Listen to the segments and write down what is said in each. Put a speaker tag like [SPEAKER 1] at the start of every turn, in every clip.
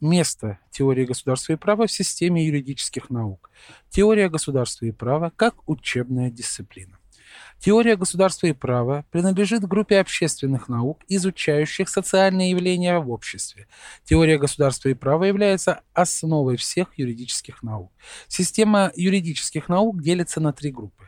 [SPEAKER 1] Место теории государства и права в системе юридических наук. Теория государства и права как учебная дисциплина. Теория государства и права принадлежит группе общественных наук, изучающих социальные явления в обществе. Теория государства и права является основой всех юридических наук. Система юридических наук делится на три группы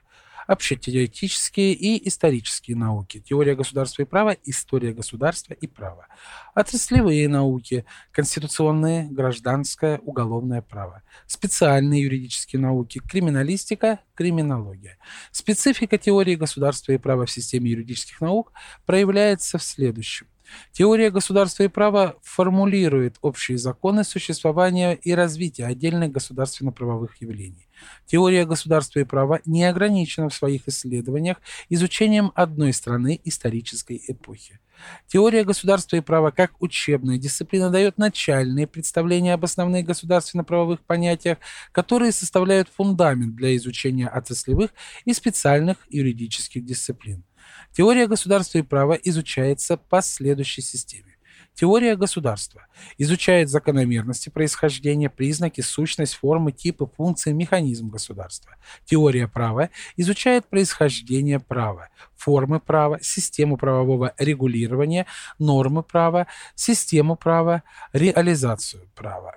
[SPEAKER 1] общетеоретические и исторические науки, теория государства и права, история государства и права, отраслевые науки, конституционное, гражданское, уголовное право, специальные юридические науки, криминалистика, криминология. Специфика теории государства и права в системе юридических наук проявляется в следующем. Теория государства и права формулирует общие законы существования и развития отдельных государственно-правовых явлений. Теория государства и права не ограничена в своих исследованиях изучением одной страны исторической эпохи. Теория государства и права как учебная дисциплина дает начальные представления об основных государственно-правовых понятиях, которые составляют фундамент для изучения отраслевых и специальных юридических дисциплин. Теория государства и права изучается по следующей системе. Теория государства изучает закономерности происхождения, признаки, сущность, формы, типы, функции, механизм государства. Теория права изучает происхождение права, формы права, систему правового регулирования, нормы права, систему права, реализацию права.